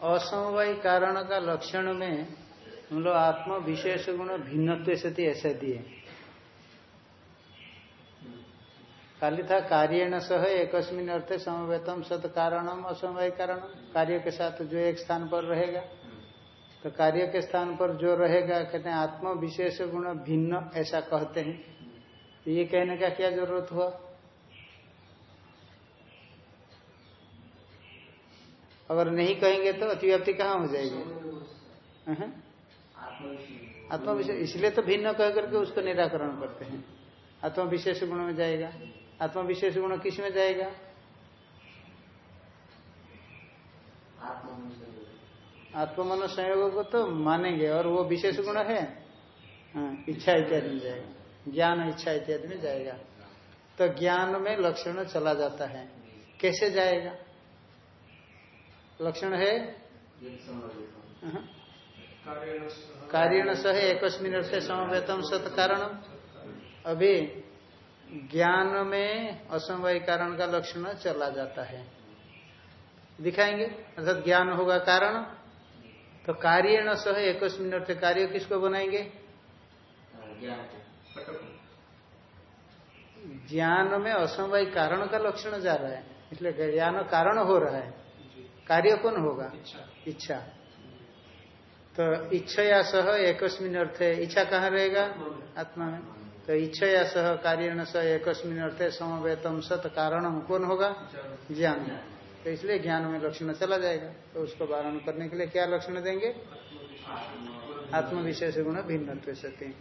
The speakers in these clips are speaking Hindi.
असमवाय कारण का लक्षण में हम लोग आत्म विशेष गुण भिन्नत्व सती ऐसा दिए। खाली था कार्य न सह एकस्मिन अर्थ समवेतम सत कारणम असमवाय कारण। कार्य के साथ जो एक स्थान पर रहेगा तो कार्य के स्थान पर जो रहेगा, कहते हैं आत्म विशेष गुण भिन्न ऐसा कहते हैं। तो ये कहने का क्या ज़रूरत हुआ? अगर नहीं कहेंगे तो अतिव्याप्ति कहाँ हो जाएगी? आत्म विशेष इसलिए तो भिन्न कह करके उसको निराकरण करते हैं। आत्म विशेष गुण में जाएगा। आत्मा विशेष गुण किसमें जाएगा? आत्मन संयोग को तो मानेंगे और वो विशेष गुण है। हाँ, इच्छा इत्यादि में जाएगा। ज्ञान इच्छा इत्यादि में जाएगा। तो ज्ञान में लक्षण चला जाता है। कैसे जाएगा? लक्षण है। कार्यण सह एक से समवेतम सत कारण अभी ज्ञान में असमवाय कारण का लक्षण चला जाता है। दिखाएँगे? अर्थात ज्ञान होगा कारण। तो कार्य न सह एक मिनट कार्य किसको बनाएँगे? ज्ञान में असमवाय कारण का लक्षण जा रहा है। इसलिए ज्ञान कारण हो रहा है। कार्य कौन होगा? इच्छा। तो इच्छा। या सह एक अर्थ है इच्छा कहाँ रहेगा? आत्मा में। तो इच्छा या सह कार्य सह एक अर्थ है समवेतम सत कारण कौन होगा? ज्ञान। तो इसलिए ज्ञान में लक्षण चला जाएगा। तो उसको वारण करने के लिए क्या लक्षण देंगे? आत्म विशेष गुण भिन्न सती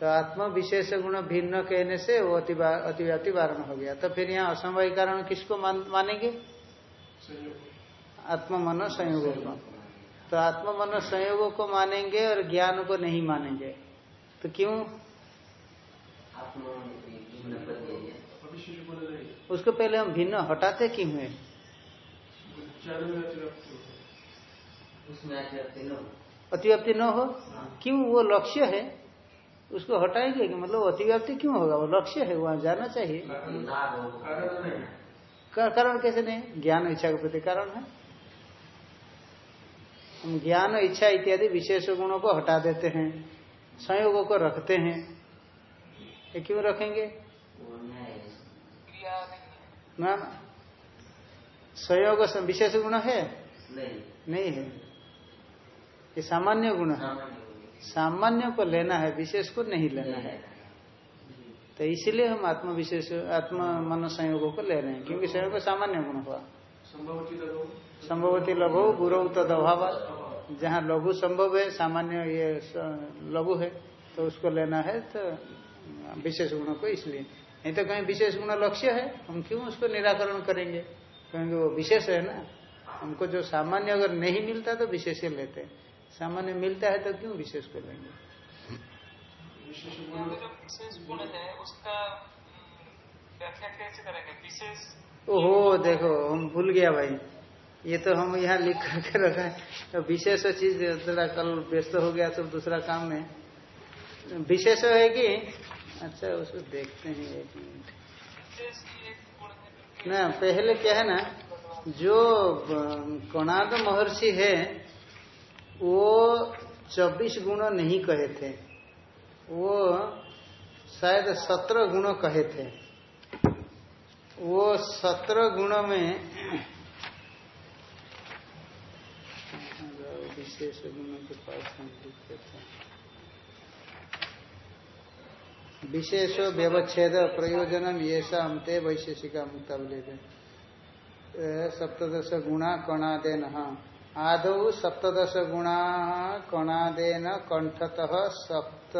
तो आत्म विशेष गुण भिन्न कहने से वो अतिव्याप्ति वारण हो गया। तो फिर यहाँ असमवाय कारण किसको मानेंगे? आत्म मन संयोग को। तो आत्म मन संयोग को मानेंगे और ज्ञान को नहीं मानेंगे। तो क्यों? उसको पहले हम भिन्न हटाते क्यों है? अतिव्याप्ति न हो। क्यों? वो लक्ष्य है। उसको हटाएँगे कि मतलब अतिव्याप्ति क्यों होगा? वो लक्ष्य है वहाँ जाना चाहिए। कारण कैसे नहीं? ज्ञान इच्छा के प्रति कारण है। हम ज्ञान इच्छा इत्यादि विशेष गुणों को हटा देते हैं संयोगों को रखते हैं। ये क्यों रखेंगे? ना संयोग विशेष गुण है? नहीं, नहीं है। ये सामान्य गुण है। सामान्य को लेना है विशेष को नहीं लेना है। तो इसीलिए हम आत्म विशेष आत्म मन संयोगों को ले रहे हैं क्योंकि संयोग सामान्य गुण हुआ। संभवती लघु। गुरु तद अभाव जहाँ लघु संभव है सामान्य ये लघु है तो उसको लेना है तो विशेष गुणों को इसलिए। नहीं तो कहीं विशेष गुण लक्ष्य है हम क्यों उसको निराकरण करेंगे? क्योंकि वो विशेष है ना? हमको जो सामान्य अगर नहीं मिलता तो विशेष लेते हैं। सामान्य मिलता है तो क्यों विशेष को लेंगे? ओहो, देखो, हम भूल गया भाई। ये तो हम यहाँ लिख करके रखा है। तो विशेष चीज़ थोड़ा कल व्यस्त हो गया सब दूसरा काम में। विशेष है कि अच्छा उसको देखते हैं एक मिनट। ना, पहले क्या है ना, जो कणाद महर्षि है, वो चौबीस गुण नहीं कहे थे। वो शायद सत्रह गुण कहे थे। वो सत्रह गुण में विशेष गुण के पास हम लिखते थे विशेष व्यवच्छेद प्रयोजन ये ते वैशेषिका मुक्तावली सप्तश गुणा कणादेन। आदौ सप्तश गुणा कणादेन कंठत सप्त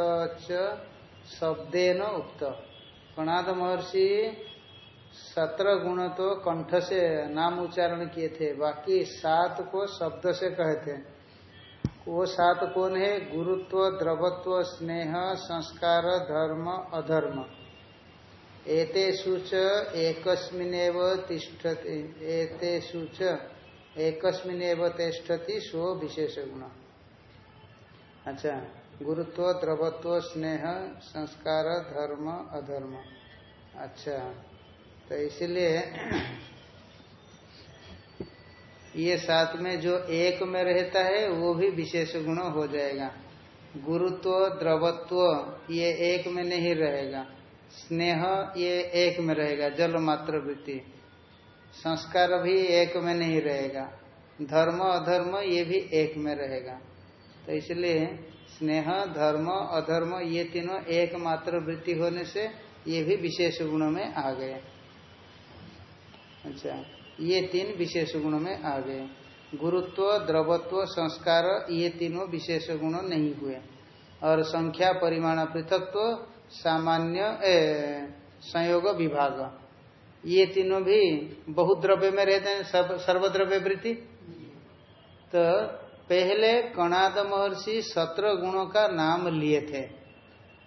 शब्देन उक्त। कणाद महर्षि सत्रह गुण तो कंठ से नाम उच्चारण किए थे, बाकी सात को शब्द से कहे थे। वो सात कौन है? गुरुत्व, द्रवत्व, स्नेह, संस्कार, धर्म, अधर्म। एते सूच एकस्मिनेव तिष्ठति एकस्मिनेव तिष्ठति सो विशेष गुण। अच्छा गुरुत्व, द्रवत्व, स्नेह, संस्कार, धर्म, अधर्म। अच्छा। तो इसलिए ये साथ में जो एक में रहता है, वो भी विशेष गुण हो जाएगा। गुरुत्व, द्रवत्व, ये एक में नहीं रहेगा। स्नेह, ये एक में रहेगा। जल मात्र वृत्ति। संस्कार भी एक में नहीं रहेगा। धर्म, अधर्म, ये भी एक में रहेगा। तो इसलिए स्नेह, धर्म, अधर्म, ये तीनों एक मात्र वृत्ति होने से ये भी विशेष गुणों में आ गए। अच्छा। ये तीन विशेष गुण में आ गए। गुरुत्व, द्रवत्व, संस्कार, ये तीनों विशेष गुण नहीं हुए। और संख्या, परिमाण, पृथकत्व, सामान्य संयोग, विभाग। ये तीनों भी बहुत द्रव्य में रहते हैं सर्वद्रव्य वृत्ति। तो पहले कणाद महर्षि सत्र गुणों का नाम लिए थे।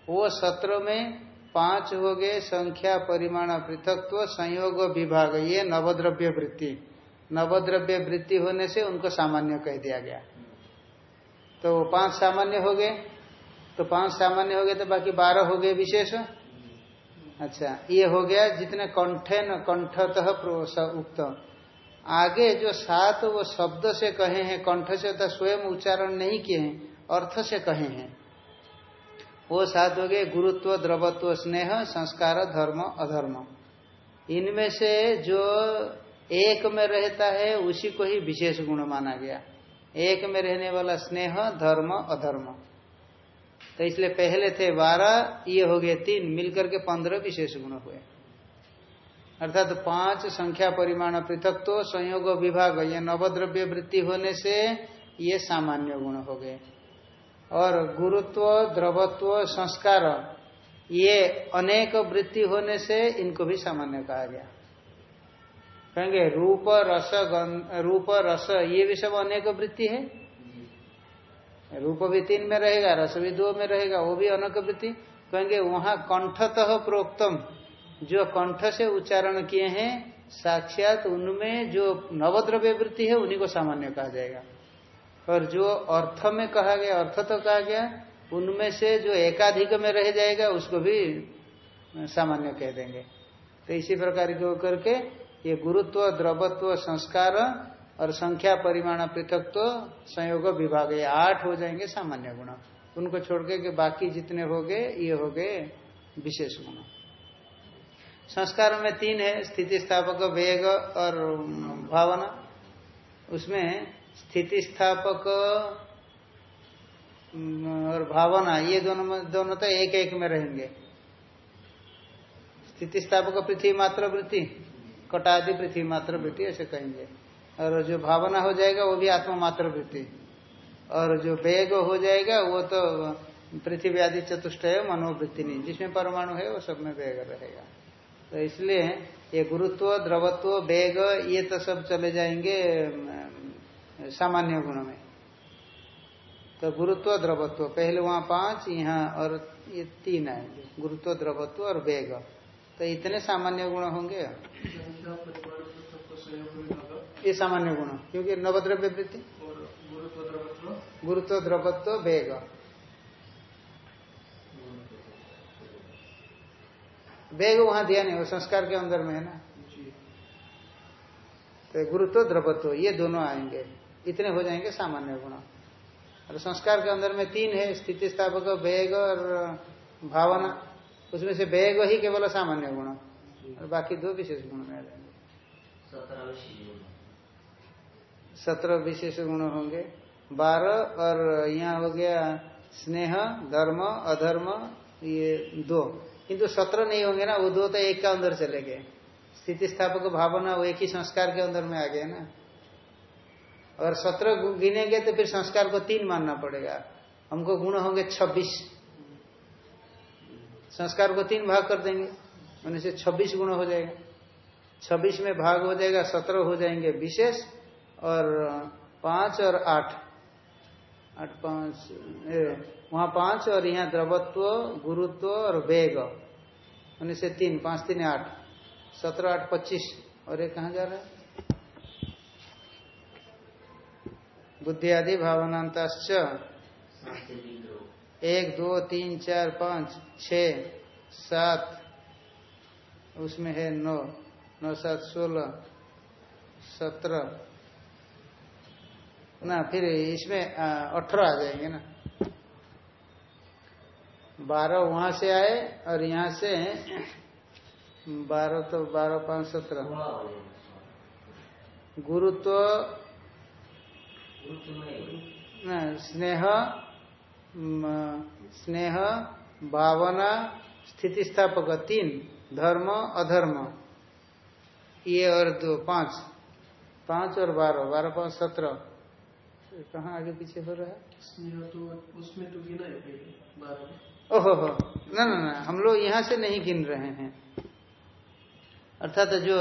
वो सत्र में पाँच हो गए, संख्या, परिमाण, पृथकत्व, संयोग विभाग। ये नवद्रव्य वृत्ति। नवद्रव्य वृत्ति होने से उनको सामान्य कह दिया गया। तो वो पाँच सामान्य हो गए। तो पाँच सामान्य हो गए तो बाकी बारह हो गए विशेष। अच्छा ये हो गया जितने कंठे न कंठतः उक्त। आगे जो सात वो शब्द से कहे हैं, कंठ से तो स्वयं उच्चारण नहीं किए हैं, अर्थ से कहे हैं। वो सात हो गए गुरुत्व, द्रवत्व, स्नेह, संस्कार, धर्म, अधर्म। इनमें से जो एक में रहता है, उसी को ही विशेष गुण माना गया। एक में रहने वाला स्नेह, धर्म, अधर्म। तो इसलिए पहले थे बारह, ये हो गए तीन, मिलकर के पंद्रह विशेष गुण हुए। अर्थात तो पाँच संख्या परिमाण पृथक तो संयोग विभाग, ये नवद्रव्य वृत्ति होने से ये सामान्य गुण हो गए। और गुरुत्व, द्रवत्व, संस्कार, ये अनेक वृत्ति होने से इनको भी सामान्य कहा गया। कहेंगे, रूप, रस रूप, रस, ये भी सब अनेक वृत्ति है। रूप भी तीन में रहेगा, रस भी दो में रहेगा, वो भी अनेक वृत्ति। कहेंगे, वहाँ कंठतः प्रोक्तम, जो कंठ से उच्चारण किए हैं, साक्षात उनमें जो नवद्रव्य वृत्ति है, उन्हीं को सामान्य कहा जाएगा। और जो अर्थ में कहा गया, अर्थ तो कहा गया, उनमें से जो एकाधिक में रह जाएगा, उसको भी सामान्य कह देंगे। तो इसी प्रकार के होकर के ये गुरुत्व, द्रवत्व, संस्कार और संख्या, परिमाण, पृथकत्व, संयोग, विभाग, ये आठ हो जाएँगे सामान्य गुण। उनको छोड़ के बाकी जितने हो गए, ये हो गए विशेष गुण। संस्कार में तीन है, स्थिति, स्थापक, वेग और भावना। उसमें स्थिति स्थापक और भावना, ये दोनों दोनों तो एक एक में रहेंगे। स्थिति स्थापक पृथ्वी मात्र वृत्ति, कटादि पृथ्वी मात्र वृत्ति, ऐसे कहेंगे। और जो भावना हो जाएगा, वो भी आत्मा मात्र वृत्ति। और जो वेग हो जाएगा, वो तो पृथ्वी आदि चतुष्ट है, मनोवृत्ति नहीं। जिसमें परमाणु है, वो सब में वेग रहेगा। तो इसलिए ये गुरुत्व, द्रवत्व, वेग, ये तो सब चले जाएँगे सामान्य गुण में। तो गुरुत्व द्रवत्व पहले वहाँ पाँच यहाँ और ये तीन आएँगे गुरुत्व द्रवत्व और वेग। तो इतने सामान्य गुण होंगे। ये सामान्य गुण क्योंकि नवद्रव्य वृत्ति। गुरुत्व द्रवत्व वेग। वेग वहाँ दिया नहीं वो संस्कार के अंदर में है ना। तो गुरुत्व द्रवत्व ये दोनों आएँगे। इतने हो जाएँगे सामान्य गुण। और संस्कार के अंदर में तीन है स्थिति स्थापक वेग और भावना। उसमें से वेग ही केवल सामान्य गुण। और बाकी दो विशेष गुण में आ जाएँगे। सत्रह विशेष गुण। होंगे। बारह और यहाँ हो गया स्नेह धर्म अधर्म ये दो। किंतु सत्रह नहीं होंगे ना वो दो तो एक का अंदर चले गए। स्थिति स्थापक भावना वो एक ही संस्कार के अंदर में आ गए ना। अगर सत्रह गिनेंगे तो फिर संस्कार को तीन मानना पड़ेगा। हमको गुण होंगे छब्बीस। संस्कार को तीन भाग कर देंगे। उन्हें से छब्बीस गुण हो जाएगा। छब्बीस में भाग हो जाएगा, सत्रह हो जाएँगे विशेष, और पाँच और आठ। आठ, पाँच वहाँ पाँच और यहाँ द्रवत्व, गुरुत्व और वेग। उन्हें से तीन, पाँच, तीन, आठ। सत्रह, आठ, पच्चीस। और ये कहा जा रहा है? बुद्धि आदि भावनांत एक दो तीन चार पाँच छ सात उसमें है नौ नौ सात सोलह सत्रह। ना फिर इसमें अठारह आ जाएँगे ना। बारह वहाँ से आए और यहाँ से बारह तो बारह पाँच सत्रह। गुरुत्व स्नेह स्नेह भावना स्थिति स्थापक तीन धर्म अधर्म। ये और दो पाँच। पाँच और बारह बारह पाँच सत्रह। कहाँ आगे पीछे हो रहा है? स्नेह तो उसमें तो गिना है ओहो हो। ना ना ना हम लोग यहाँ से नहीं गिन रहे हैं। अर्थात जो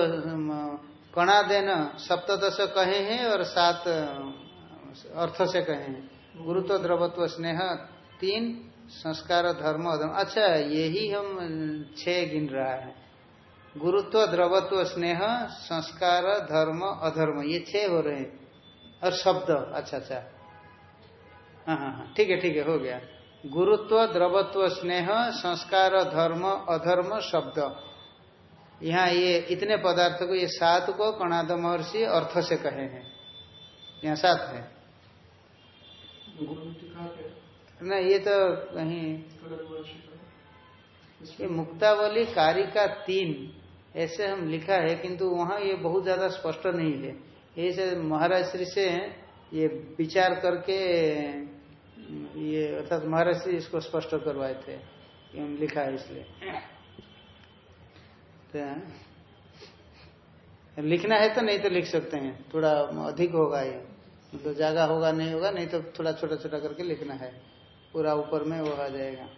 कणा देना सप्तश कहे हैं और सात अर्थ से कहे। गुरुत्व द्रवत्व स्नेह, तीन, संस्कार, धर्म, अधर्म। अच्छा यही हम, छह गिन रहा है। गुरुत्व द्रवत्व स्नेह, संस्कार, धर्म, अधर्म। ये छह हो रहे हैं। और शब्द। अच्छा अच्छा। हाँ हाँ हाँ। ठीक है ठीक है, हो गया। गुरुत्व द्रवत्व स्नेह, संस्कार, धर्म, अधर्म, शब्द। यहाँ ये इतने पदार्थ को, ये सात को कणाद महर्षि अर्थ से कहे हैं। यहाँ सात है। न ये तो कहीं ये मुक्तावली कारिका तीन, ऐसे हम लिखा है, किंतु वहाँ ये बहुत ज़्यादा स्पष्ट नहीं है। ऐसे महाराज श्री से ये विचार करके, ये अर्थात महाराज श्री इसको स्पष्ट करवाए थे हम लिखा है इसलिए। तो लिखना है तो नहीं तो लिख सकते हैं, थोड़ा अधिक होगा ये। मतलब जगह होगा, नहीं होगा, नहीं तो थोड़ा छोटा छोटा करके लिखना है। पूरा ऊपर में वो आ जाएगा।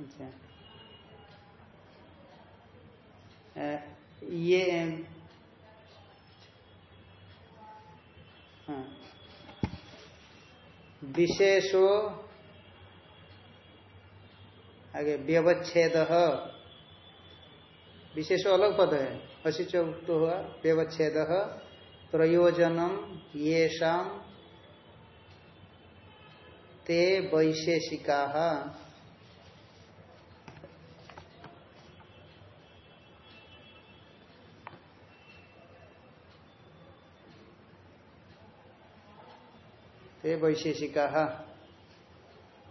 अच्छा। ये हाँ। विशेषो, आगे, व्यवच्छेद विशेषो अलग पद है। अशिच उक्त हुआ, व्यवच्छेद प्रयोजनम ये शाम ते वैशेषिका। ते वैशेषिका।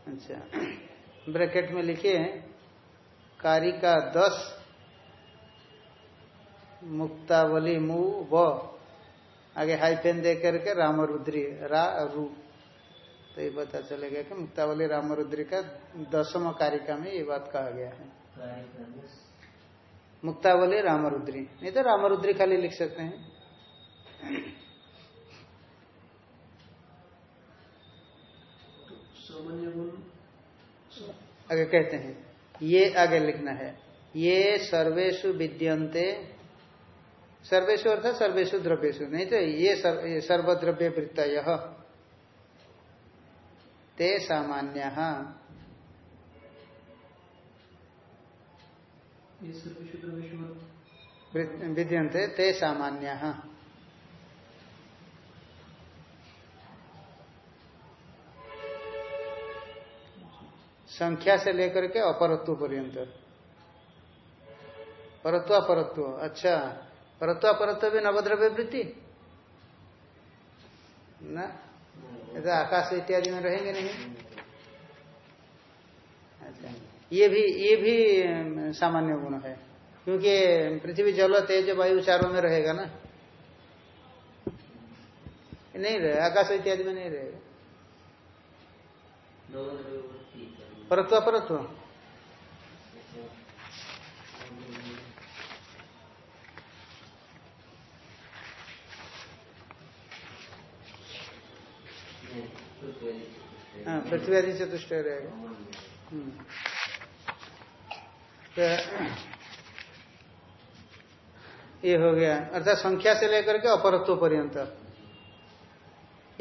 अच्छा। ब्रैकेट में लिखिए, कारिका दस मुक्तावली मु व। आगे हाइफेन दे करके रामरुद्री, रा, रू। तो ये पता चलेगा कि मुक्तावली रामरुद्री का दसम कारिका में ये बात कहा गया है। मुक्तावली रामरुद्री। नहीं तो रामरुद्री खाली लिख सकते हैं। आगे कहते हैं, ये आगे लिखना है। ये सर्वेशु विद्यंते सर्वेशु अर्थात सर्वेशु द्रव्यशु नहीं तो ये सर्वद्रव्य वृत्त यह ते सामान्य। विद्यंते ते सामान्य। संख्या से लेकर के अपरत्व पर्यंत। परत्व परत्व अच्छा। परत्व परत्व भी नवद्रव्य वृत्ति न? तो आकाश इत्यादि में रहेंगे नहीं। अच्छा। ये भी ये भी सामान्य गुण है। क्योंकि पृथ्वी जल तेज वायु चारों में रहेगा ना। नहीं रहे आकाश इत्यादि में नहीं रहेगा। परत्व परत्व हाँ पृथ्वी आदि चतुष्ट रहेगा। तो ये हो गया। अर्थात संख्या से लेकर के अपरत्व पर्यंत।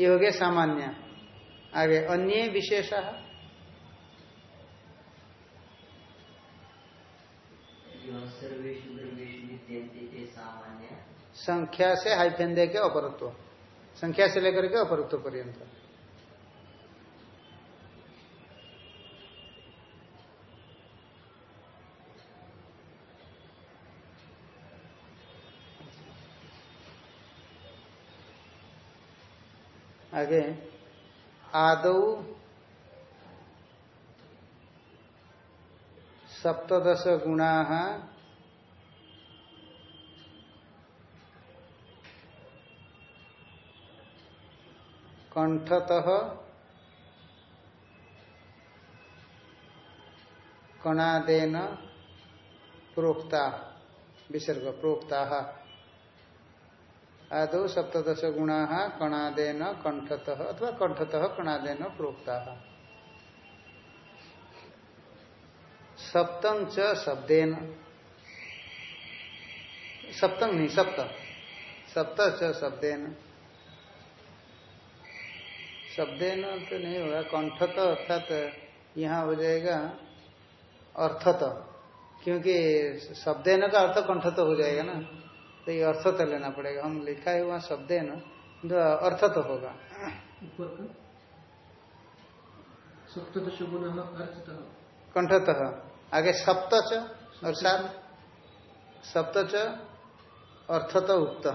ये हो गया सामान्य। आगे अन्य विशेष। संख्या से हाइफेन दे के अपरत्व। संख्या से लेकर के अपरुक्त पर्यंत। आगे आदौ सप्तश गुणा कंठतः कणादेन प्रोक्ता, विसर्ग, प्रोक्ता। आदौ सप्तश गुणा कणादेन कंठतः अथवा कंठतः कणादेन प्रोक्ता। सप्तम च शब्देन। सप्तम नहीं, सप्त। सप्त च शब्देन। शब्देन तो नहीं होगा। कंठत अर्थात यहाँ हो जाएगा अर्थत। क्योंकि शब्देन का अर्थ कंठत हो जाएगा ना। तो ये अर्थ तो लेना पड़ेगा। हम लिखा है वहाँ शब्देन तो अर्थ तो होगा। कंठत। आगे सप्तच और सात। सप्तच अर्थत उक्त।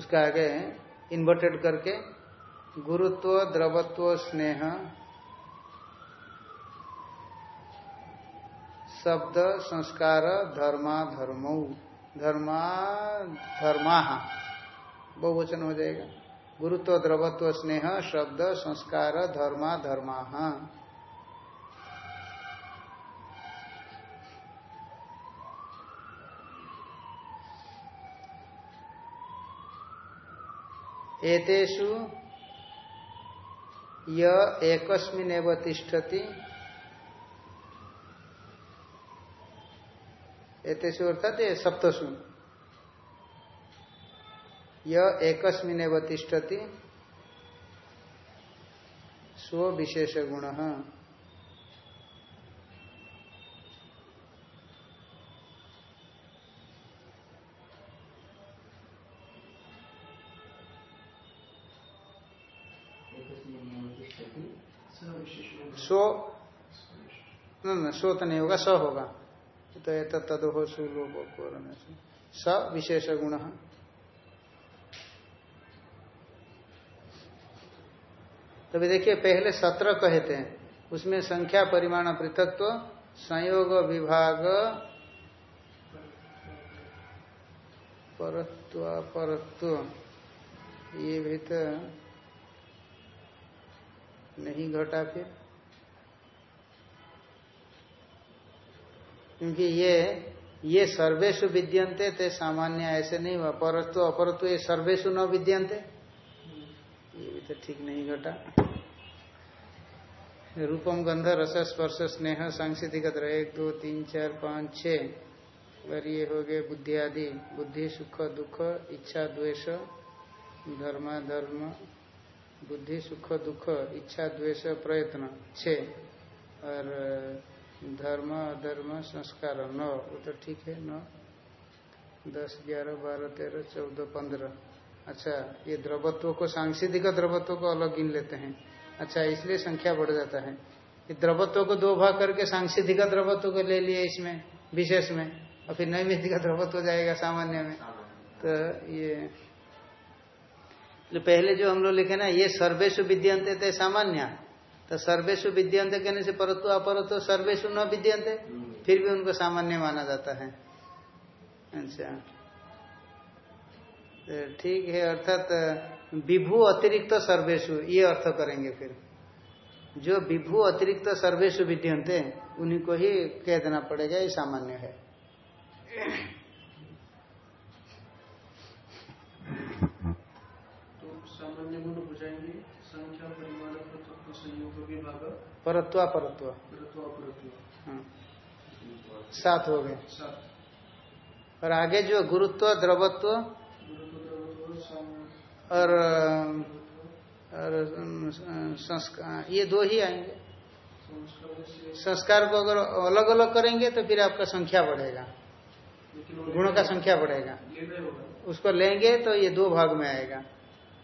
उसका आगे इन्वर्टेड करके गुरुत्व, द्रवत्व, स्नेह, शब्द, संस्कार, धर्मा, धर्मौ, धर्मा धर्मा, बहुवचन हो जाएगा। गुरुत्व, द्रवत्व, स्नेह, शब्द, संस्कार, धर्मा धर्मा। एतेषु य एकस्मिन तिष्ठति। एतेषु अर्थात ये सप्तसु। य एकस्मिन तिष्ठति। गुण सो सो तो नहीं होगा, स होगा। तो ये तद हो स विशेष गुण। तभी देखिए, पहले सत्र कहते हैं। उसमें संख्या, परिमाण, पृथकत्व, संयोग, विभाग, परत्व परत्व ये भी तो नहीं घटा फिर। क्योंकि ये ये सर्वेशु विद्यंते ते सामान्य ऐसे नहीं हुआ। परत्व अपरत्व ये सर्वेशु न विद्यंते ये भी तो ठीक नहीं घटा। रूपम गंध, रस, स्पर्श, स्नेह सांसिधिक एक, दो, तीन, चार, पाँच छ अगर ये हो गए बुद्धि आदि। बुद्धि, सुख, दुख, इच्छा, द्वेष, धर्म धर्म, बुद्धि, सुख, दुख, इच्छा, द्वेष, प्रयत्न छ और धर्म, अधर्म, संस्कार। नौ, वो तो ठीक है, नौ। दस, ग्यारह, बारह, तेरह, चौदह, पंद्रह। अच्छा ये द्रवत्व को सांसिधिक द्रवत्व को अलग गिन लेते हैं। अच्छा इसलिए संख्या बढ़ जाता है। ये द्रवत्व को दो भाग करके सांसिधिक द्रवत्व को ले लिए इसमें, विशेष में, और फिर नैमित का द्रवत्व जाएगा सामान्य में। तो ये तो पहले जो हम लोग लिखे ना, ये सर्वेशु विद्यंत थे सामान्य। तो सर्वेशु विद्यंत कहने से परत्व, अपरत्व सर्वेशु न विद्यंत फिर भी उनको सामान्य माना जाता है। अच्छा। तो ठीक है, अर्थात, विभू अतिरिक्त सर्वेशु ये अर्थ करेंगे फिर। जो विभू अतिरिक्त सर्वेशु विद्यंत उन्हीं को ही कह देना पड़ेगा, ये सामान्य है। तो सामान्य गुण संख्या परिमाण संयोग विभाग। परत्वा परत्व। हाँ। सात हो गए। और आगे जो गुरुत्व द्रवत्व और और संस्कार ये दो ही आएँगे। संस्कार को अगर अलग अलग करेंगे तो फिर आपका संख्या बढ़ेगा। गुणों का संख्या बढ़ेगा। उसको लेंगे तो ये दो भाग में आएगा।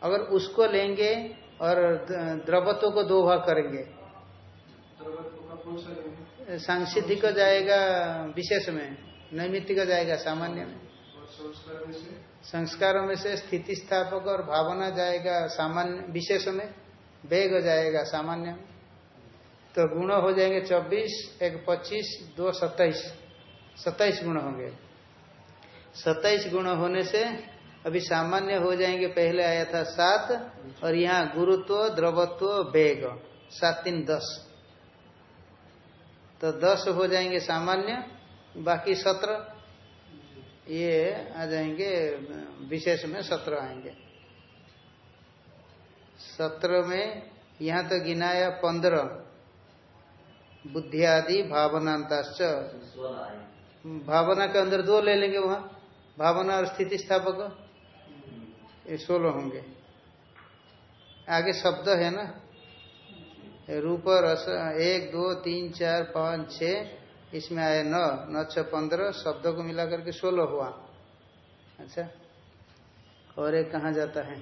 अगर उसको लेंगे और द्रवत्व को दो भाग करेंगे सांसिधिक जाएगा विशेष में नैमित्तिक जाएगा सामान्य में। और संस्कार में से? संस्कारों में से स्थिति स्थापक और भावना जाएगा सामान्य विशेष में वेग जाएगा सामान्य में। तो गुण हो जाएँगे 24 एक 25 दो 27 27 गुण होंगे। 27 गुण होने से अभी सामान्य हो जाएँगे पहले आया था सात और यहाँ गुरुत्व द्रवत्व वेग सात तीन दस। तो दस हो जाएँगे सामान्य बाकी सत्रह ये आ जाएँगे विशेष में सत्रह आएँगे। सत्रह में यहाँ तो गिनाया पंद्रह बुद्धियादि भावनांताश्च। भावना के अंदर दो ले लेंगे वहाँ भावना और स्थिति स्थापक ये सोलह होंगे। आगे शब्द है ना? रूप रस, एक, दो, तीन, चार, पाँच छ इसमें आए नौ नौ छ पंद्रह, शब्दों को मिला करके सोलह हुआ। अच्छा? और एक कहाँ जाता है?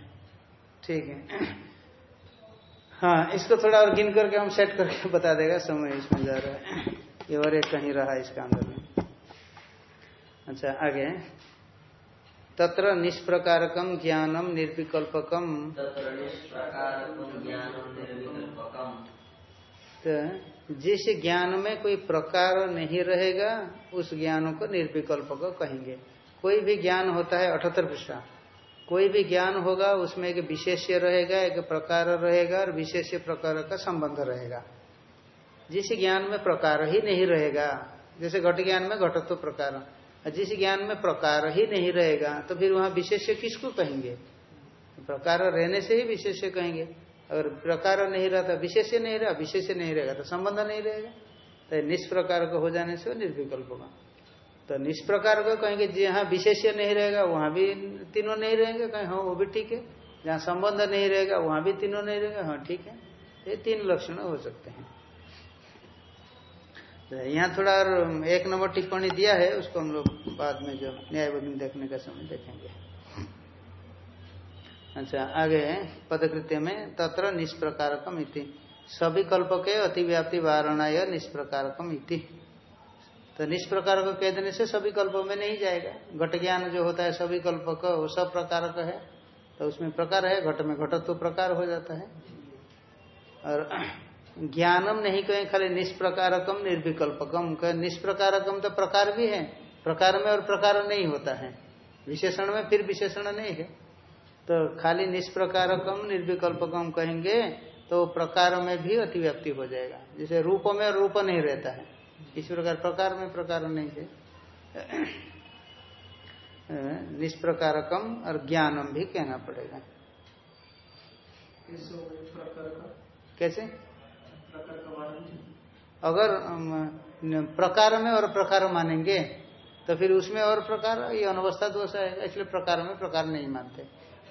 ठीक है। हाँ इसको थोड़ा और गिन करके हम सेट करके बता देगा, समय इसमें जा रहा है। ये और एक कहीं रहा इसका अंदर में। अच्छा आगे। तत्र निष्प्रकारकम ज्ञानम निर्विकल्पकम तो जिस ज्ञान में कोई प्रकार नहीं रहेगा उस ज्ञान को निर्विकल्पक कहेंगे। कोई भी ज्ञान होता है अठहत्तर पृष्ठा। कोई भी ज्ञान होगा उसमें एक विशेष्य रहेगा एक प्रकार रहेगा और विशेष प्रकार का संबंध रहेगा। जिस ज्ञान में प्रकार ही नहीं रहेगा जैसे घट ज्ञान में घटत्व प्रकार। जिस ज्ञान में प्रकार ही नहीं रहेगा तो फिर वहाँ विशेष्य किसको कहेंगे? प्रकार रहने से ही विशेष्य कहेंगे। अगर प्रकार नहीं रहा तो विशेष्य नहीं रहा, विशेष्य नहीं रहेगा तो संबंध नहीं रहेगा। तो निष्प्रकार का हो जाने से निर्विकल्प होगा। तो निष्प्रकार को कहेंगे, जहाँ विशेष्य नहीं रहेगा, वहाँ भी तीनों नहीं रहेंगे। कहें हाँ वो भी ठीक है। जहाँ संबंध नहीं रहेगा, वहाँ भी तीनों नहीं रहेगा। हाँ ठीक है। ये तीन लक्षण हो सकते हैं। यहाँ थोड़ा और एक नंबर टिप्पणी दिया है, उसको हम लोग बाद में जो न्याय देखने का समय देखेंगे। अच्छा आगे पदकृत्य में, तत्र निष्प्रकारकम इति। सभी कल्प के अतिव्याप्ति वारणा निष्प्रकारकम इति। तो निष्प्रकार को कह देने से सभी कल्पों में नहीं जाएगा। घट ज्ञान जो होता है सभी कल्प का वो सब प्रकार का है। तो उसमें प्रकार है, घट में घटत्व तो प्रकार हो जाता है। और ज्ञानम नहीं कहें खाली निष्प्रकारकम निर्विकल्पकम कहें। निष्प्रकारकम तो प्रकार भी है। प्रकार में और प्रकार नहीं होता है। विशेषण में फिर विशेषण नहीं है। तो खाली निष्प्रकारकम निर्विकल्पकम कहेंगे तो प्रकार में भी अतिव्याप्ति हो जाएगा। जैसे रूप में रूप नहीं रहता है। इस प्रकार प्रकार में प्रकार नहीं है। निष्प्रकारकम और ज्ञानम भी कहना पड़ेगा। कैसे? अगर प्रकार में और प्रकार मानेंगे तो फिर उसमें और प्रकार, ये अनवस्था दोष है इसलिए प्रकार में प्रकार नहीं मानते।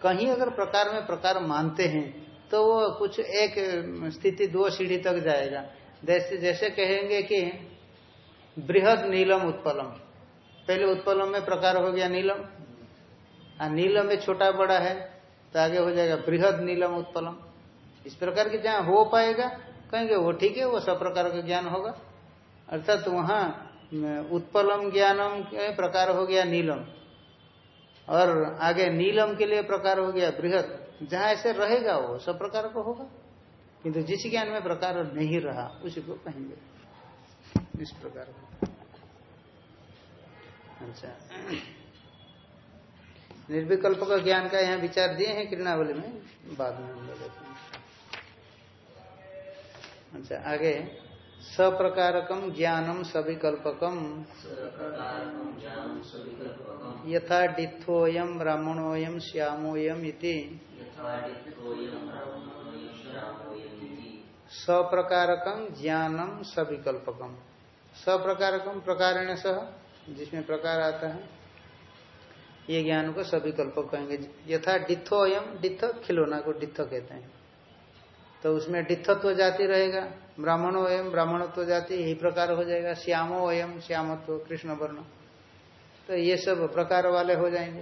कहीं अगर प्रकार में प्रकार मानते हैं तो वो कुछ एक स्थिति दो सीढ़ी तक जाएगा। जैसे जैसे कहेंगे कि बृहद नीलम उत्पलम। पहले उत्पलम में प्रकार हो गया नीलम। और नीलम में छोटा बड़ा है तो आगे हो जाएगा बृहद नीलम उत्पलम। इस प्रकार की जहाँ हो पाएगा कहेंगे, वो ठीक है, वो सब प्रकार का ज्ञान होगा। अर्थात तो वहाँ उत्पलम ज्ञानम के प्रकार हो गया नीलम। और आगे नीलम के लिए प्रकार हो गया बृहद। जहाँ ऐसे रहेगा, वो सब प्रकार को होगा। किंतु जिस ज्ञान में प्रकार नहीं रहा, उसी को कहेंगे। इस प्रकार अच्छा। निर्विकल्प का ज्ञान का यहाँ विचार दिए हैं, किरणावली में। बाद में हम लोग अच्छा आगे। सप्रकारकम ज्ञानम सविकल्पकम यथा डिथोयम ब्राह्मणोयम श्यामोयम इति। सप्रकारकम ज्ञानम सविकल्पकम सप्रकारकम प्रकार सह जिसमें प्रकार आता है ये ज्ञान को सविकल्पक कहेंगे। यथा डिथोयम डिथ खिलौना को डिथ कहते हैं। तो उसमें डिथत्व जाति रहेगा। ब्राह्मणो एवं ब्राह्मणत्व जाति, यही प्रकार हो जाएगा। श्यामो एवं श्यामत्व, कृष्ण वर्ण। तो ये सब प्रकार वाले हो जाएँगे।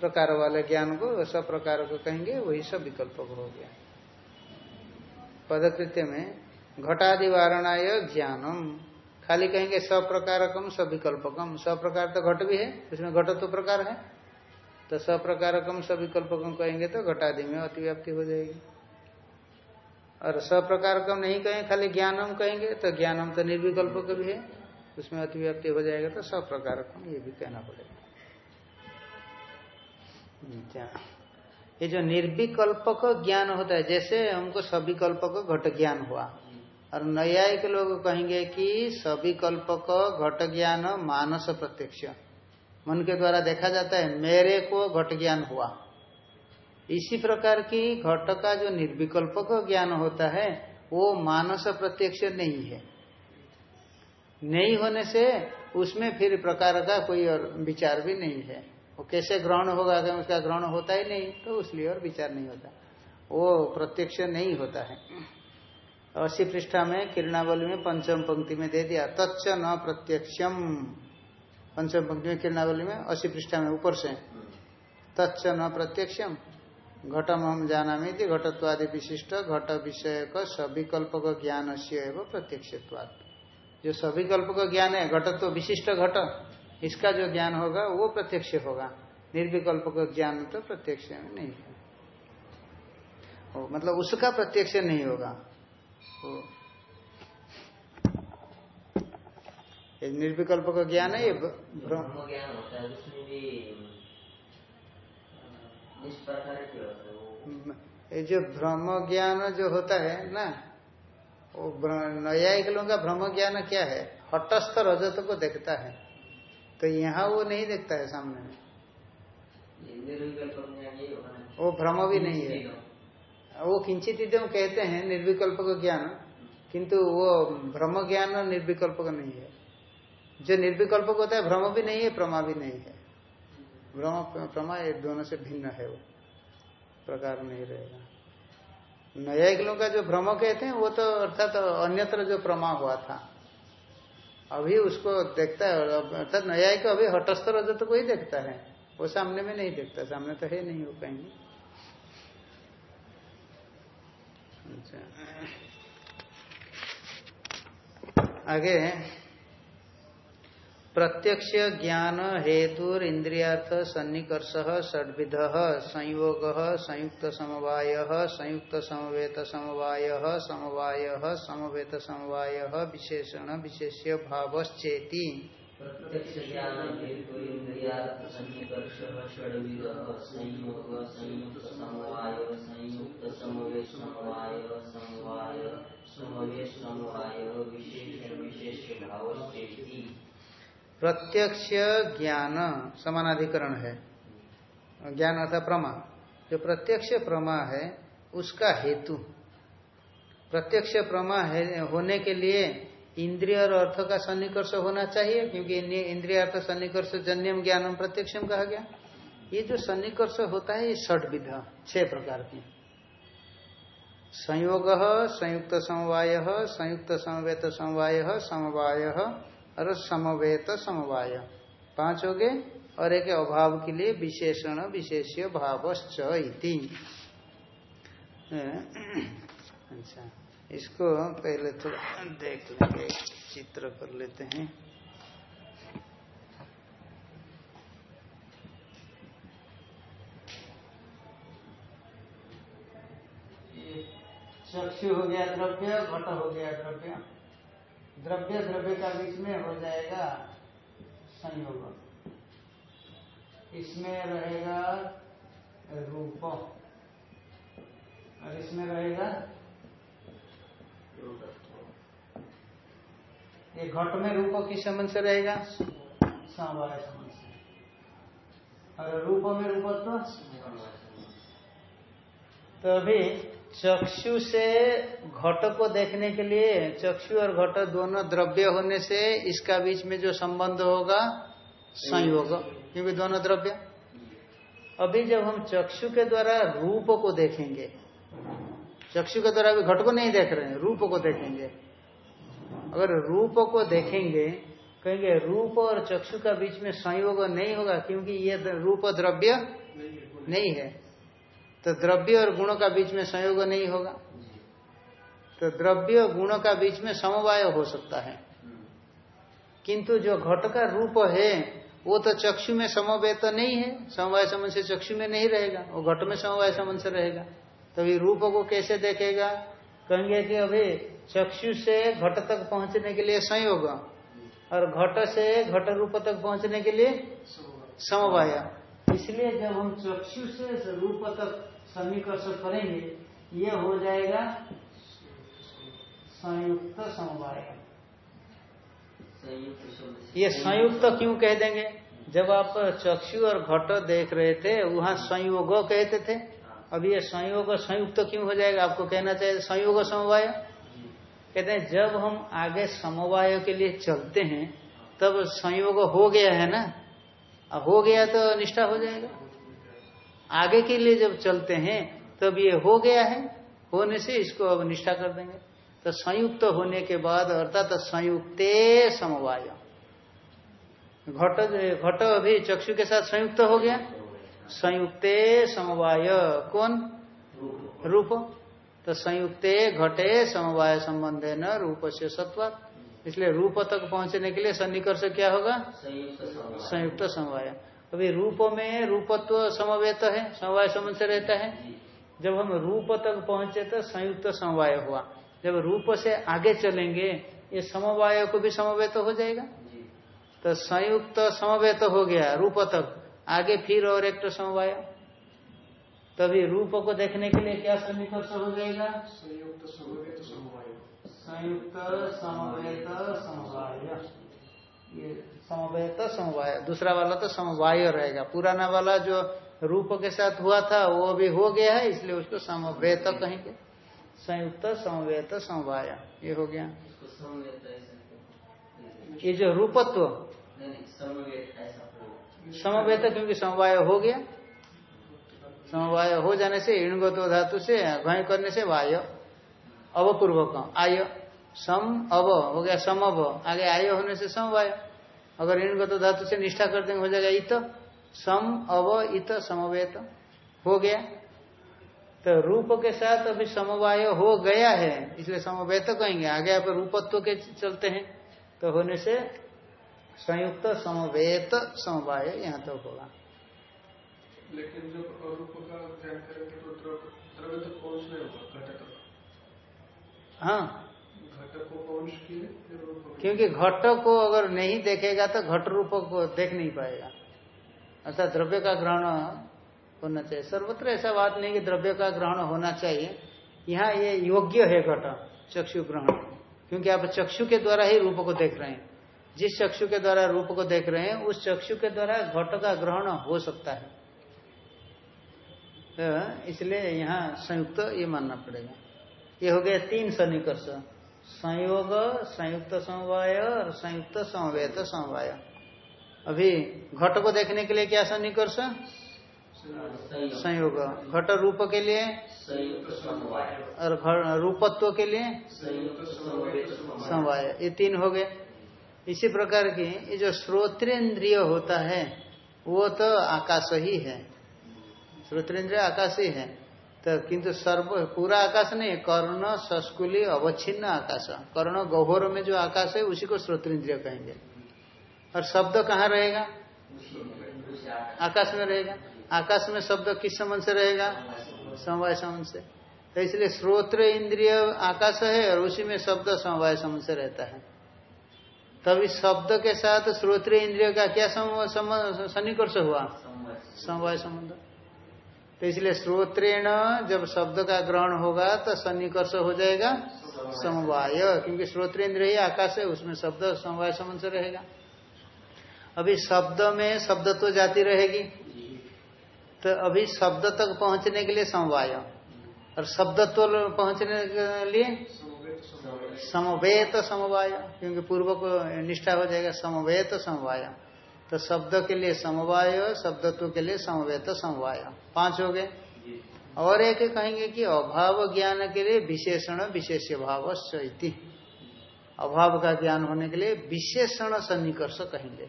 प्रकार वाले ज्ञान को, सब प्रकार को कहेंगे, वही सब विकल्प हो गया। पदकृत्य में घटादि वारणाय ज्ञानम। खाली कहेंगे सप्रकारकम सविकल्पकम सप्रकार तो घट भी है, उसमें घट तो प्रकार है। तो सप्रकारकम सविकल्पकम कहेंगे तो घटादि में अतिव्याप्ति हो जाएगी। और सप्रकारकम नहीं कहें, खाली ज्ञानम कहेंगे तो ज्ञानम तो निर्विकल्प का भी है। उसमें अतिव्याप्ति हो जाएगा तो सप्रकारकम ये भी कहना पड़ेगा। ये जो निर्विकल्पक ज्ञान होता है, जैसे हमको सविकल्पक घट ज्ञान हुआ, और न्यायिक लोग कहेंगे कि सभी कल्पक घट ज्ञान मानस प्रत्यक्ष। मन के द्वारा देखा जाता है, मेरे को घट ज्ञान हुआ। इसी प्रकार की घट का जो निर्विकल्पक ज्ञान होता है, वो मानस प्रत्यक्ष नहीं है। नहीं होने से उसमें फिर प्रकार का कोई और विचार भी नहीं है। वो कैसे ग्रहण होगा, अगर उसका ग्रहण होता ही नहीं तो उसलिए और विचार नहीं होता। वो प्रत्यक्ष नहीं होता है। अस्सी पृष्ठा में किरणावली में पंचम पंक्ति में दे दिया, तच्च न प्रत्यक्षम। पंचम पंक्ति में किरणावली में अस्सी पृष्ठा में ऊपर से, तच्च न प्रत्यक्षम। घटम हम जाना थी घटत्वादि विशिष्ट घट विषय का सविकल्प का ज्ञान से एवं प्रत्यक्ष जो सविकल्प का ज्ञान है घटत्व विशिष्ट घट इसका जो ज्ञान होगा वो प्रत्यक्ष होगा। निर्विकल्प का ज्ञान तो प्रत्यक्ष नहीं है। ओ, मतलब उसका प्रत्यक्ष नहीं होगा। निर्विकल्प का ज्ञान है ये ज्ञान होता है उसमें भी ये जो ब्रह्म ज्ञान जो होता है ना वो न्यायिक लोगों का ब्रह्म ज्ञान क्या है? हटस्थ रजत को देखता है। तो यहाँ वो नहीं देखता है सामने। में वो भ्रम भी नहीं है। वो किंचित कहते हैं निर्विकल्प का ज्ञान किंतु वो भ्रम ज्ञान निर्विकल्प का नहीं है। जो निर्विकल्प होता है भ्रम भी नहीं है प्रमा भी नहीं है। भ्रम प्रमा ये दोनों से भिन्न है वो। प्रकार नहीं रहेगा। न्यायिक लोगों का जो भ्रम कहते हैं, वो तो अर्थात तो अन्यत्र जो प्रमा हुआ था। अभी उसको देखता है, अर्थात न्यायिक अभी हटस्तर जो तो कोई देखता है। वो सामने में नहीं देखता, सामने तो है नहीं हो पाएँगे अच्छा। आगे प्रत्यक्ष ज्ञान हेतु इंद्रियार्थ सन्निकर्ष, षड्विध, संयोग, संयुक्त समवाय, संयुक्त समवेत समवाय समवाय, समवेत समवाय, विशेषण, विशेष्य प्रत्यक्ष विशेष प्रत्यक्ष ज्ञान समानाधिकरण है। ज्ञान अर्थात प्रमा। जो प्रत्यक्ष प्रमा है, उसका हेतु। प्रत्यक्ष प्रमा होने के लिए इंद्रिय और अर्थ का सन्निकर्ष होना चाहिए, क्योंकि इंद्रिय अर्थ सन्निकर्ष जन्यम ज्ञानम प्रत्यक्षम कहा गया। ये जो सन्निकर्ष होता है, ये षट विधा छह प्रकार की। संयोग, संयुक्त समवाय, संयुक्त समवेत समवाय समवाय और समवेत समवाय। पाँच हो गए, और एक अभाव के लिए विशेषण विशेष विशेष्य भावश्च अच्छा इसको पहले थोड़ा देख लेंगे, चित्र कर लेते हैं। चक्षु हो गया द्रव्य, घट हो गया द्रव्य। द्रव्य द्रव्य का बीच में हो जाएगा संयोग। इसमें रहेगा रूप। और इसमें रहेगा ये घट में रूप किस संबंध से रहेगा? समवाय संबंध से। और रूप में रूपत्व? तो अभी चक्षु से घट को देखने के लिए चक्षु और घट दोनों द्रव्य होने से इसका बीच में जो संबंध होगा संयोग क्योंकि दोनों द्रव्य? अभी जब हम चक्षु के द्वारा रूप को देखेंगे चक्षु के द्वारा अभी घट को नहीं देख रहे हैं रूप को देखेंगे। अगर रूप को देखेंगे कहेंगे रूप और चक्षु का बीच में संयोग नहीं होगा क्योंकि ये रूप द्रव्य नहीं है। तो द्रव्य और गुणों का बीच में संयोग नहीं होगा। तो द्रव्य गुण का बीच में समवाय हो सकता है। किंतु जो घट का रूप है, वो तो चक्षु में समवाय तो नहीं है। समवाय संबंध से चक्षु में नहीं रहेगा। वो घट में समवाय संबंध से रहेगा। तभी तो रूप को कैसे देखेगा? कहेंगे कि अभी चक्षु से घट तक पहुँचने के लिए संयोग और घट से घट रूप तक पहुँचने के लिए समवाय। इसलिए जब हम चक्षु से रूप तक सन्निकर्ष करेंगे ये हो जाएगा संयुक्त समवाय। ये संयुक्त क्यों कह देंगे? जब आप चक्षु और घट देख रहे थे वहाँ संयोग कहते थे। अब ये संयोग संयुक्त क्यों हो जाएगा? आपको कहना चाहिए संयोग समवाय। कहते हैं जब हम आगे समवाय के लिए चलते हैं तब संयोग हो गया है ना? अब हो गया तो निष्ठा हो जाएगा। आगे के लिए जब चलते हैं तब ये हो गया है होने से इसको अब निष्ठा कर देंगे। तो संयुक्त होने के बाद अर्थात तो संयुक्ते समवाय। घट घट अभी चक्षु के साथ संयुक्त हो गया। संयुक्ते समवाय। कौन? रूप। तो संयुक्ते घटे समवाय संबंध है न रूप से सत्व। इसलिए रूप तक पहुँचने के लिए सन्निकर्ष क्या होगा? संयुक्त समवाय। अभी रूप में रूपत्व समवेत है समवाय संबंध से रहता है। जब हम रूप तक पहुँचे तो संयुक्त समवाय हुआ। जब रूप से आगे चलेंगे ये समवाय को भी समवेत हो जाएगा। तो संयुक्त समवेत हो गया रूप तक। आगे फिर और एक तो समवाय। तभी रूप को देखने के लिए क्या समीकर्ष हो जाएगा? संयुक्त समवेत समवाय। संयुक्त समवेत समवाय। ये समवेत समवाय दूसरा वाला तो समवाय रहेगा। पुराना वाला जो रूप के साथ हुआ था वो भी हो गया है इसलिए उसको समवेत कहेंगे। संयुक्त समवेत समवाय ये हो गया। ये जो रूपत्व। समवेत क्योंकि समवाय हो गया। समवाय हो जाने से इणगतो धातु से घय करने से वाय अवपूर्वक आय। सम अव हो गया सम अव। आगे आय होने से समवाय अगर इणगतो धातु से निष्ठा कर देंगे हो जाएगा इत। सम अव इत समवेत। हो गया। तो रूप के साथ अभी समवाय हो गया है इसलिए समवेत कहेंगे। आगे आप रूपत्व के चलते हैं। तो होने से संयुक्त समवेत समवाय यहाँ तक तो होगा। लेकिन जब रूप का ध्यान करेंगे तो द्रव्य तो पहुँच नहीं होगा घटक। हाँ। क्योंकि घट को अगर नहीं देखेगा तो घट रूप को देख नहीं पाएगा। अर्थात द्रव्य का ग्रहण होना चाहिए। सर्वत्र ऐसा बात नहीं कि द्रव्य का ग्रहण होना चाहिए। यहाँ ये योग्य है घट, चक्षु ग्रहण। क्योंकि आप चक्षु के द्वारा ही रूप को देख रहे हैं। जिस चक्षु के द्वारा रूप को देख रहे हैं, उस चक्षु के द्वारा घट का ग्रहण हो सकता है। तो इसलिए यहाँ संयुक्त ये मानना पड़ेगा। ये हो गया तीन सन्निकर्ष। संयोग, संयुक्त समवाय और संयुक्त समवेत समवाय। अभी घट को देखने के लिए क्या सन्निकर्ष संयोग। घट रूप के लिए? और रूपत्व के लिए? समवाय। ये तीन हो गए। इसी प्रकार की ये जो श्रोत्रेन्द्रिय होता है, वो तो आकाश ही है। श्रोत्रेन्द्रिय आकाश ही है। तो किंतु सर्व, पूरा आकाश नहीं, कर्ण सस्कुली अवच्छिन्न आकाश। कर्ण गहोर में जो आकाश है, उसी को श्रोत्रेन्द्रिय कहेंगे। और शब्द कहाँ रहेगा? आकाश में रहेगा। आकाश में शब्द किस संबंध से रहेगा? समवाय संबंध से। तो इसलिए श्रोत्र इंद्रिय आकाश है, और उसी में शब्द समवाय संबंध से रहता है। तभी शब्द के साथ श्रोत्र इंद्रिय का क्या सन्निकर्ष हुआ? समवाय संबंध। तो इसलिए श्रोत्रेण जब शब्द का ग्रहण होगा तो सन्निकर्ष हो जाएगा समवाय, क्योंकि श्रोत्र इंद्रिय ही आकाश है, उसमें शब्द समवाय संबंध रहेगा। अभी शब्द में शब्द तो जाती रहेगी। तो अभी शब्द तक पहुँचने के लिए समवाय। और शब्दत्व पहुँचने के लिए समवेत समवाय, क्योंकि पूर्व को निष्ठा हो जाएगा, समवेत समवाय। तो शब्द के लिए समवाय शब्दत्व के लिए समवेत समवाय। पाँच हो गए। और एक कहेंगे कि अभाव ज्ञान के लिए विशेषण विशेष भाव इति। अभाव का ज्ञान होने के लिए विशेषण सन्निकर्ष कहेंगे।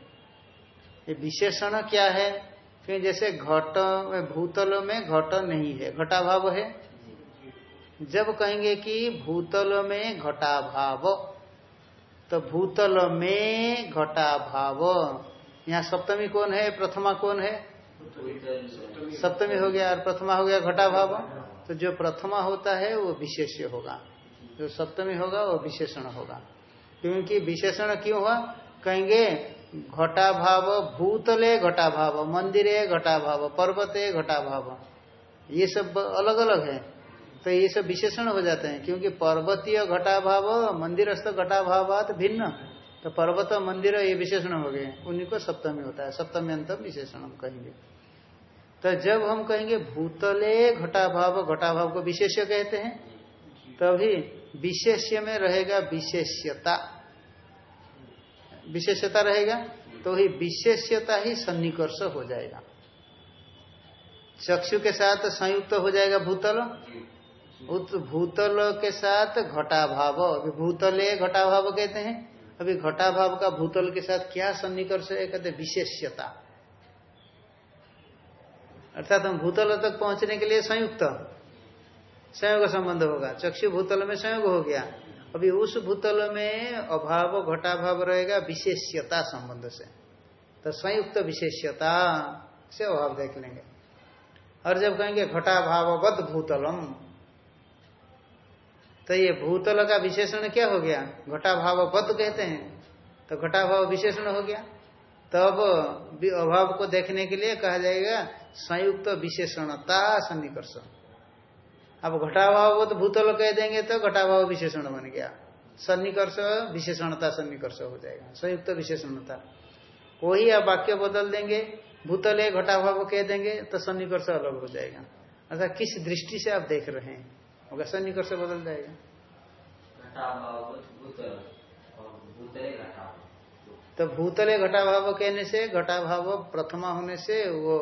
ये विशेषण क्या है? कि जैसे घट भूतल में घट नहीं है घटाभाव है। जब कहेंगे कि भूतल में घटा भाव तो भूतल में घटा भाव यहाँ सप्तमी कौन है, प्रथमा कौन है? सप्तमी हो गया और प्रथमा हो गया घटा भाव। तो जो प्रथमा होता है, वो विशेष होगा। जो सप्तमी होगा, वो विशेषण होगा। क्योंकि विशेषण क्यों हुआ? कहेंगे, घटा भाव, भूतले घटा भाव, मंदिरे घटा भाव, पर्वते घटा भाव। ये सब अलग अलग है। तो ये सब विशेषण हो जाते हैं, क्योंकि पर्वतीय घटा भाव, मंदिरस्थ घटा भाव भिन्न। तो पर्वत मंदिर ये विशेषण हो गए। उन्हीं को सप्तमी होता है। सप्तमी अंत विशेषण हम कहेंगे। तो जब हम कहेंगे भूतले घटाभाव घटाभाव को विशेष्य कहते हैं तभी विशेष्य में रहेगा विशेष्यता। विशेषता रहेगा तो ही विशेष्यता ही सन्निकर्ष हो जाएगा। चक्षु के साथ संयुक्त हो जाएगा भूतल। भूतल के साथ घटाभाव। अभी भूतले घटाभाव कहते हैं। अभी घटा भाव का भूतल के साथ क्या सन्निकर्ष है? कहते विशेष्यता। अर्थात हम भूतल तक पहुँचने के लिए संयुक्त। संयोग संबंध होगा। चक्षु भूतल में संयोग हो गया। अभी उस भूतल में अभाव घटा भाव रहेगा विशेष्यता संबंध से। तो संयुक्त विशेष्यता से अभाव देख लेंगे। और जब कहेंगे घटा भाववत भूतलम तो ये भूतल का विशेषण क्या हो गया? घटा भाव पद कहते हैं। तो घटा भाव विशेषण हो गया। तब तो अभाव को देखने के लिए कहा जाएगा संयुक्त विशेषणता सन्निकर्ष। अब घटाभाव तो भूतल कह देंगे तो घटाभाव विशेषण बन गया। सन्निकर्ष, विशेषणता सन्निकर्ष हो जाएगा। संयुक्त विशेषणता। वही आप वाक्य बदल देंगे। भूतल घटाभाव कह देंगे तो सन्निकर्ष अलग हो जाएगा। अर्थात किस दृष्टि से आप देख रहे हैं? होगा से बदल जाएगा। तो भूतले घटा भाव कहने से घटा भाव प्रथमा होने से वो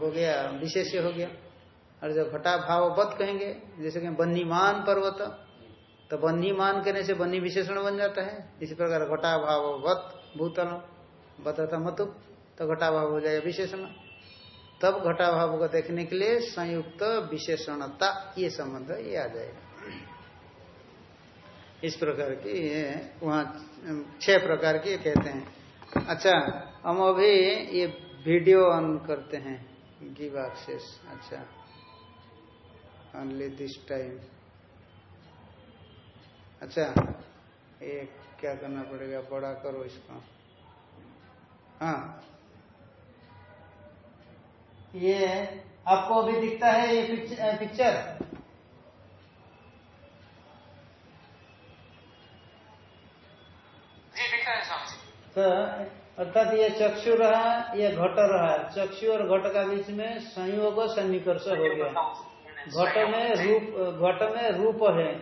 हो गया विशेष हो गया। और जब घटा भाव बत कहेंगे, जैसे कि बन्नीमान पर्वत तो बन्नीमान कहने से बन्नी विशेषण बन जाता है। इसी प्रकार घटा भाव वत, भूतल बता मतुप तो घटा भाव हो जाएगा विशेषण। तब घटाभाव को देखने के लिए संयुक्त विशेषणता, ये संबंध ये आ जाएगा। इस प्रकार की वहाँ, छह प्रकार की कहते हैं। अच्छा हम अभी ये वीडियो ऑन करते हैं गिव एक्सेस अच्छा ओनली दिस टाइम अच्छा ये क्या करना पड़ेगा? बड़ा करो इसको। हाँ। ये आपको अभी दिखता है ये पिक्चर। तो अर्थात ये चक्षु रहा ये घट रहा चक्षु और घट का बीच में संयोग सन्निकर्ष हो गया। घट में रूप घट में रूप है।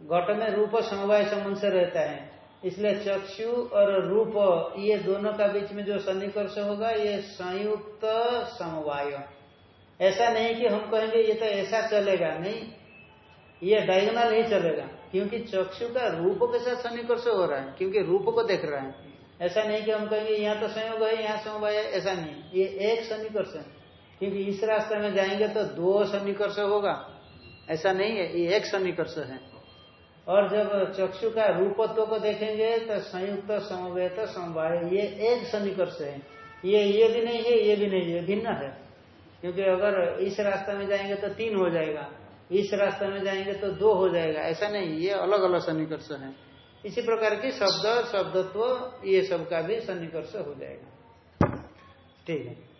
घट में रूप समवाय संबंध से रहता है। इसलिए चक्षु और रूप, ये दोनों का बीच में जो सन्निकर्ष होगा, ये संयुक्त समवाय। ऐसा नहीं कि हम कहेंगे, ये तो ऐसा चलेगा। नहीं, ये डायगोनल ही चलेगा, क्योंकि चक्षु का रूप के साथ सन्निकर्ष हो रहा है, क्योंकि रूप को देख रहा है। ऐसा नहीं कि हम कहेंगे, यहाँ तो संयोग है, यहाँ समवाय ऐसा नहीं। ये एक सन्निकर्ष है, क्योंकि इस रास्ते में जाएँगे तो दो सन्निकर्ष होगा। ऐसा नहीं है, ये एक सन्निकर्ष है। और जब चक्षु का रूपत्व को देखेंगे तो संयुक्त, समवेत, समवाय, ये एक सन्निकर्ष है। ये ये भी नहीं है, ये भी नहीं है, भिन्न है। क्योंकि अगर इस रास्ते में जाएँगे तो तीन हो जाएगा। इस रास्ते में जाएँगे तो दो हो जाएगा। ऐसा नहीं, ये अलग अलग सन्निकर्ष है। इसी प्रकार की शब्द, शब्दत्व, ये सब का भी सन्निकर्ष हो जाएगा। ठीक है।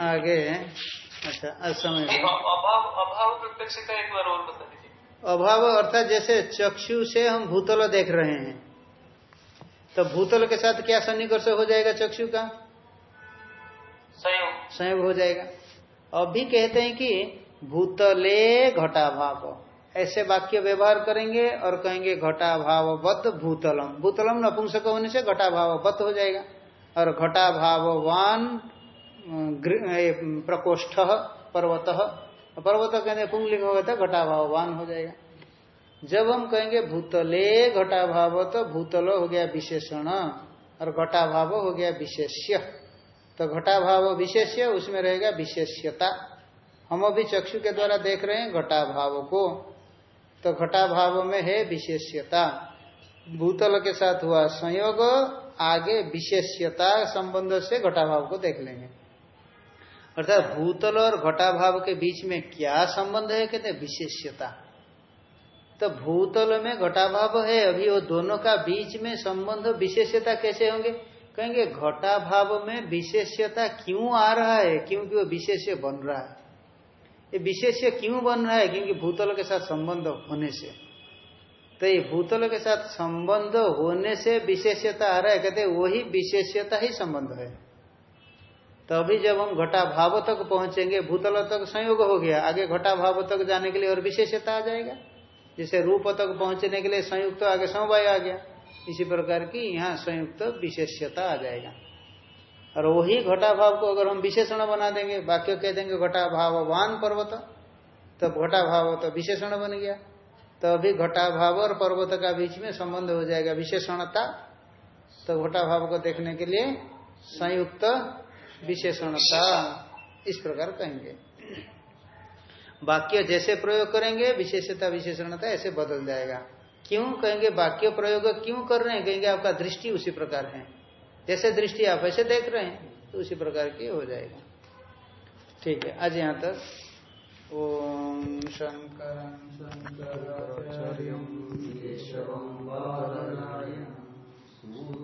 आगे अच्छा असमय अभाव अभाव प्रत्यक्ष का एक बार और बता दीजिए। अभाव अर्थात जैसे चक्षु से हम भूतल देख रहे हैं तो भूतल के साथ क्या सन्निकर्ष हो जाएगा चक्षु का? संयोग। संयोग हो जाएगा। अभी कहते हैं कि भूतले घटा भाव ऐसे वाक्य व्यवहार करेंगे और कहेंगे घटा भाववत भूतलम। भूतलम नपुंसक होने से घटा भाववत हो जाएगा। और घटा भाववान प्रकोष्ठ, पर्वत। पर्वत कहने पुंगलिंग होगा तो घटाभावान हो जाएगा। जब हम कहेंगे भूतले घटाभाव तो भूतल हो गया विशेषण, और घटाभाव हो गया विशेष्य। तो घटाभाव विशेष्य, उसमें रहेगा विशेष्यता। हम अभी चक्षु के द्वारा देख रहे हैं घटाभाव को। तो घटाभाव में है विशेष्यता। भूतल के साथ हुआ संयोग, आगे विशेष्यता संबंध से घटाभाव को देख लेंगे। अर्थात भूतल और घटाभाव के बीच में क्या संबंध है, कहते विशेष्यता। तो भूतल में घटाभाव है, अभी वो दोनों का बीच में संबंध विशेष्यता कैसे होंगे? कहेंगे घटाभाव में विशेष्यता क्यों आ रहा है? क्योंकि वो विशेष्य बन रहा है। ये विशेष्य क्यों बन रहा है? क्योंकि भूतल के साथ संबंध होने से। तो ये भूतल के साथ संबंध होने से विशेष्यता आ रहा है, कहते वही विशेष्यता ही संबंध है। तो अभी जब हम घटा भाव तक पहुँचेंगे, भूतल तक संयोग हो गया। आगे घटा भाव तक जाने के लिए और विशेषता आ जाएगा। जैसे रूप तक पहुँचने के लिए संयुक्त तो आगे समवाय आ गया। इसी प्रकार की यहाँ संयुक्त तो विशेष्यता आ जाएगा। और वही घटा भाव को अगर हम विशेषण बना देंगे, वाक्य कह देंगे घटा भाववान पर्वत तो घटा भाव तो विशेषण बन गया। तो अभी घटा भाव और पर्वत का बीच में संबंध हो जाएगा विशेषणता। तो घटा भाव को देखने के लिए संयुक्त विशेषणता इस प्रकार कहेंगे। वाक्य जैसे प्रयोग करेंगे, विशेषता विशेषणता ऐसे बदल जाएगा। क्यों कहेंगे? वाक्य प्रयोग क्यों कर रहे हैं? कहेंगे आपका दृष्टि उसी प्रकार है। जैसे दृष्टि आप ऐसे देख रहे हैं तो उसी प्रकार की हो जाएगा। ठीक है, आज यहाँ तक। ओम शंकर